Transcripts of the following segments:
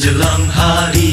jelang hari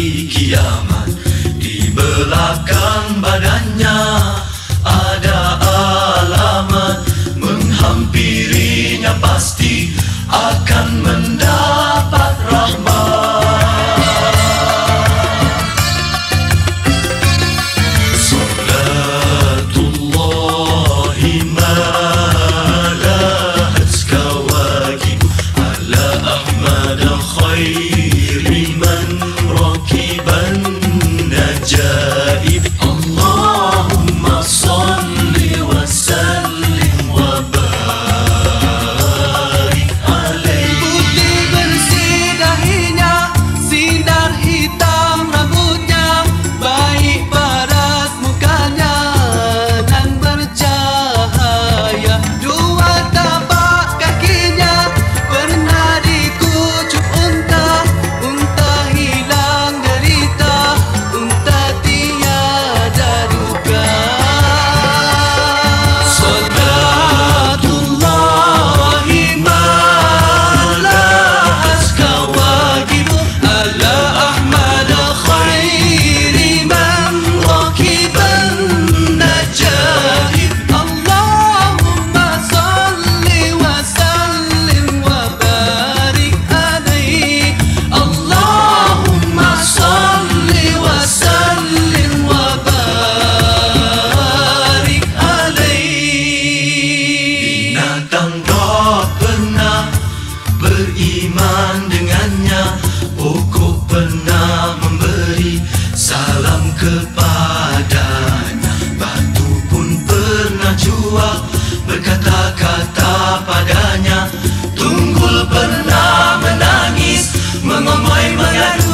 Magan